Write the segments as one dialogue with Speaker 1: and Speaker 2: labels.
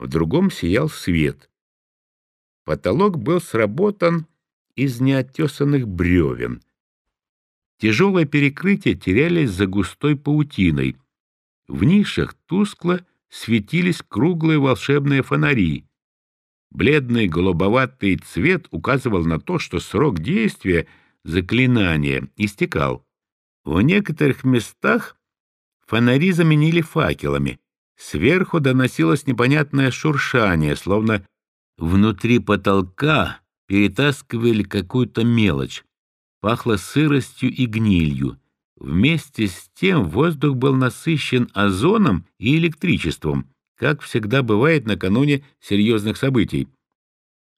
Speaker 1: в другом сиял свет. Потолок был сработан из неотесанных бревен. Тяжелые перекрытия терялись за густой паутиной. В нишах тускло светились круглые волшебные фонари. Бледный голубоватый цвет указывал на то, что срок действия заклинания истекал. В некоторых местах фонари заменили факелами. Сверху доносилось непонятное шуршание, словно внутри потолка перетаскивали какую-то мелочь. Пахло сыростью и гнилью. Вместе с тем воздух был насыщен озоном и электричеством, как всегда бывает накануне серьезных событий.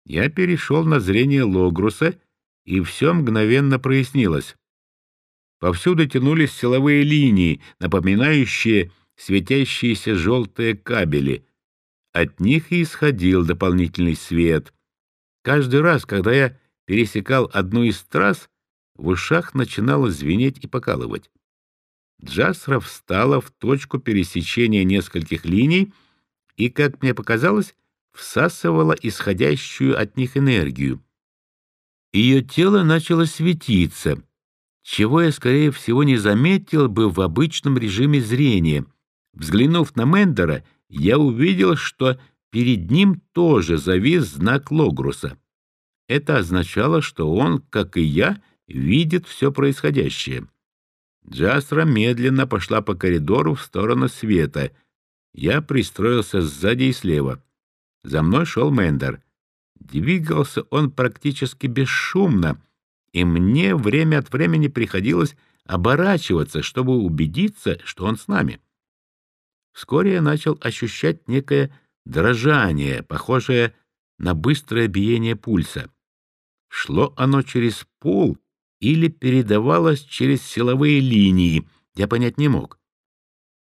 Speaker 1: Я перешел на зрение Логруса, и все мгновенно прояснилось. Повсюду тянулись силовые линии, напоминающие светящиеся желтые кабели. От них и исходил дополнительный свет. Каждый раз, когда я пересекал одну из трасс, в ушах начинало звенеть и покалывать. Джасра встала в точку пересечения нескольких линий и, как мне показалось, всасывала исходящую от них энергию. Ее тело начало светиться, чего я, скорее всего, не заметил бы в обычном режиме зрения. Взглянув на Мендера, я увидел, что перед ним тоже завис знак Логруса. Это означало, что он, как и я, видит все происходящее. Джасра медленно пошла по коридору в сторону света. Я пристроился сзади и слева. За мной шел Мендер. Двигался он практически бесшумно, и мне время от времени приходилось оборачиваться, чтобы убедиться, что он с нами. Вскоре я начал ощущать некое дрожание, похожее на быстрое биение пульса. Шло оно через пол или передавалось через силовые линии, я понять не мог.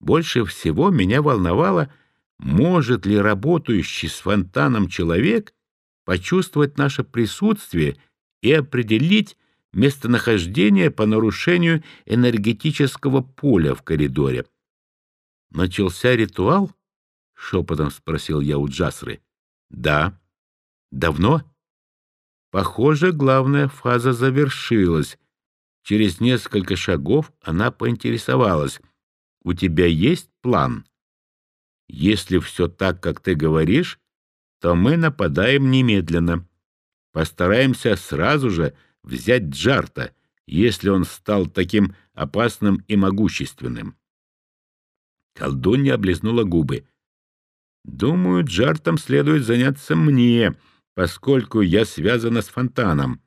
Speaker 1: Больше всего меня волновало, может ли работающий с фонтаном человек почувствовать наше присутствие и определить местонахождение по нарушению энергетического поля в коридоре. «Начался ритуал?» — шепотом спросил я у Джасры. «Да». «Давно?» Похоже, главная фаза завершилась. Через несколько шагов она поинтересовалась. «У тебя есть план?» «Если все так, как ты говоришь, то мы нападаем немедленно. Постараемся сразу же взять Джарта, если он стал таким опасным и могущественным». Колдунья облизнула губы. «Думаю, Джартом следует заняться мне», поскольку я связана с фонтаном.